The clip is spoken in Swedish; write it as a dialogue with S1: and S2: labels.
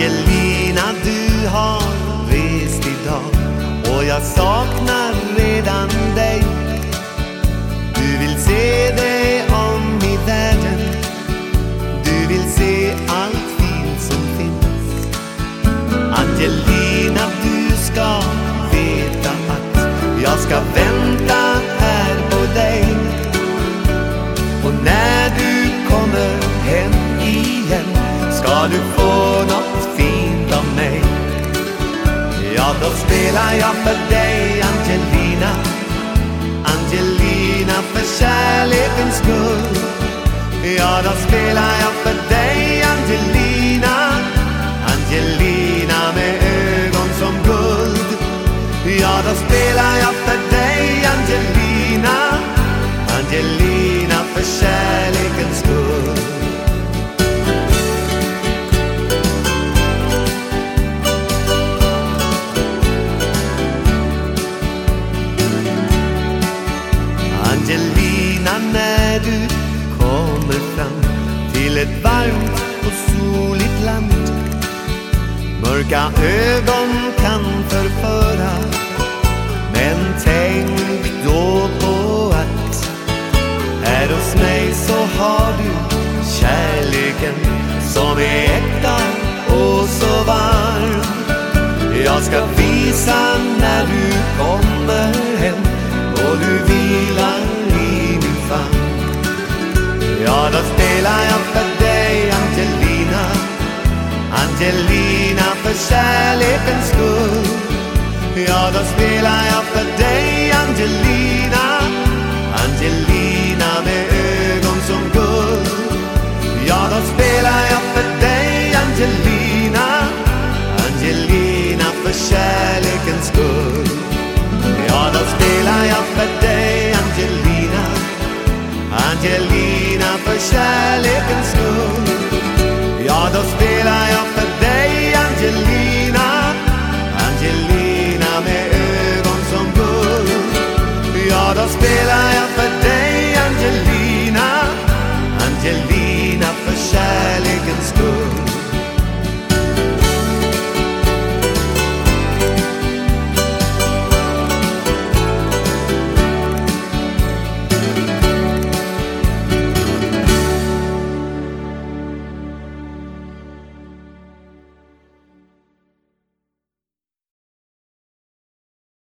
S1: Angelina, du har rest idag och jag saknar redan dig. Du vill se dig om i världen. Du vill se allt fint som finns. Angelina, du ska veta att jag ska då spelar jag för dig Angelina. Angelina för kärlekens skull. Ja, då spelar jag för dig när du kommer fram till ett varmt och soligt land. Mörka ögon kan förföra Men tänk då på att Här hos mig så har du kärleken som är äkta och så varm. Jag ska visa när du kommer hem. så spelar jag för dig Angelina? Angelina med ögon som guld. Ja, då spelar jag för dig Angelina? Angelina för kärlekens skull. Ja, då spelar jag för dig Angelina? Angelina för kärlekens skull.